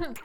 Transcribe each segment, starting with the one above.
Oh,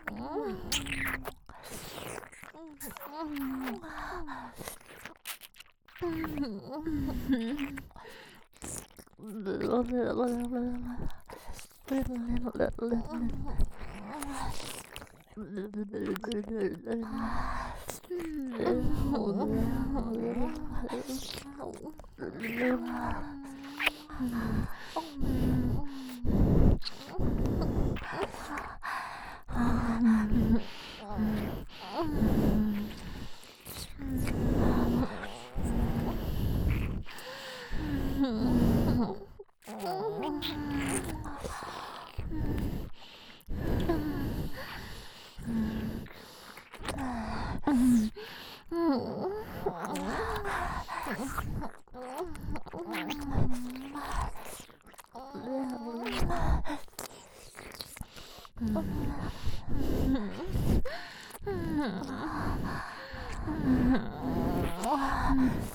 Um...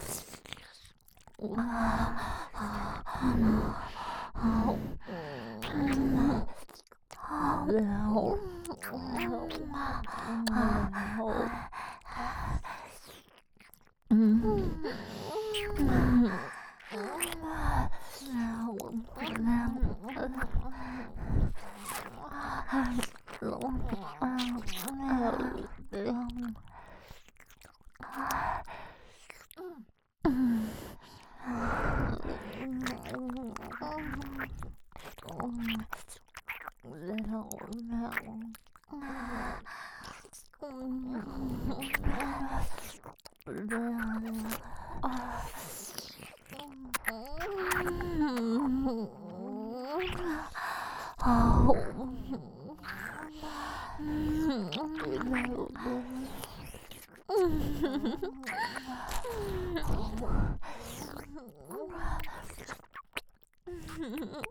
Mm-hmm.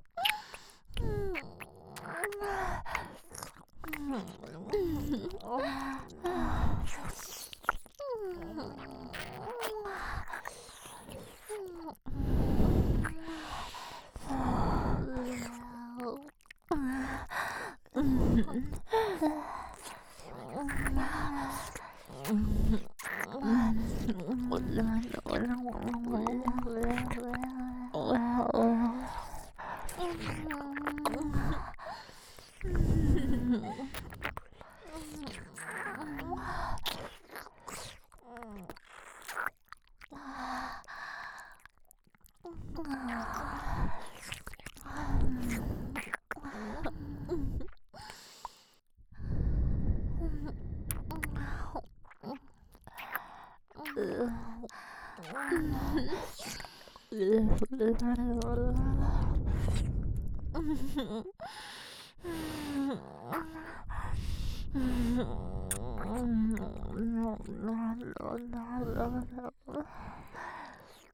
Oh, no, no, no, no, no, no.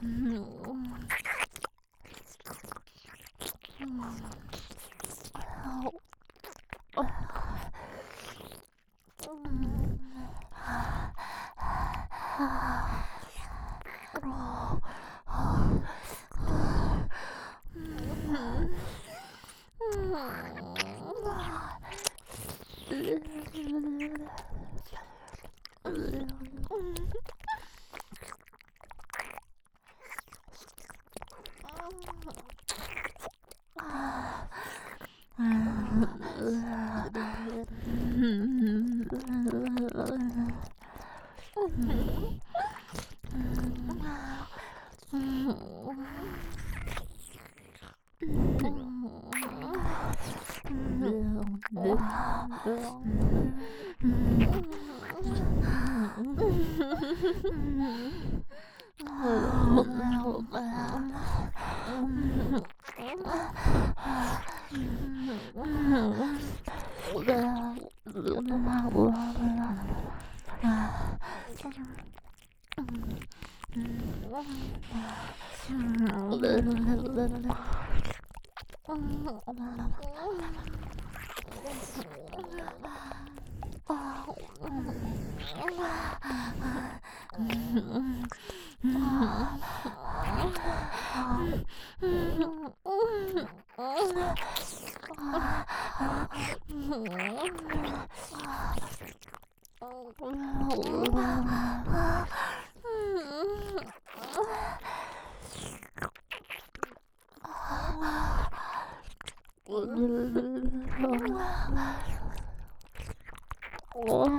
Mm-hmm. Mm-hmm. Oh, Oh, Oh.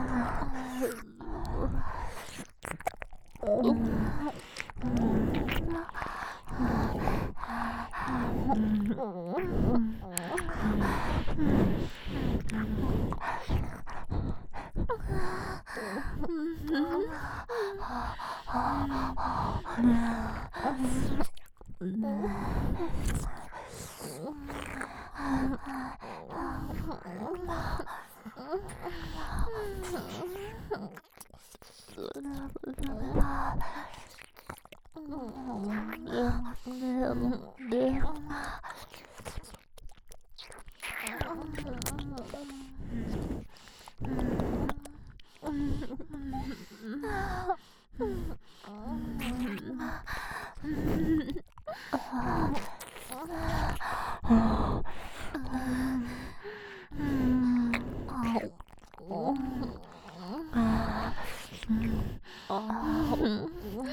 Mm-hmm. Mm-hmm.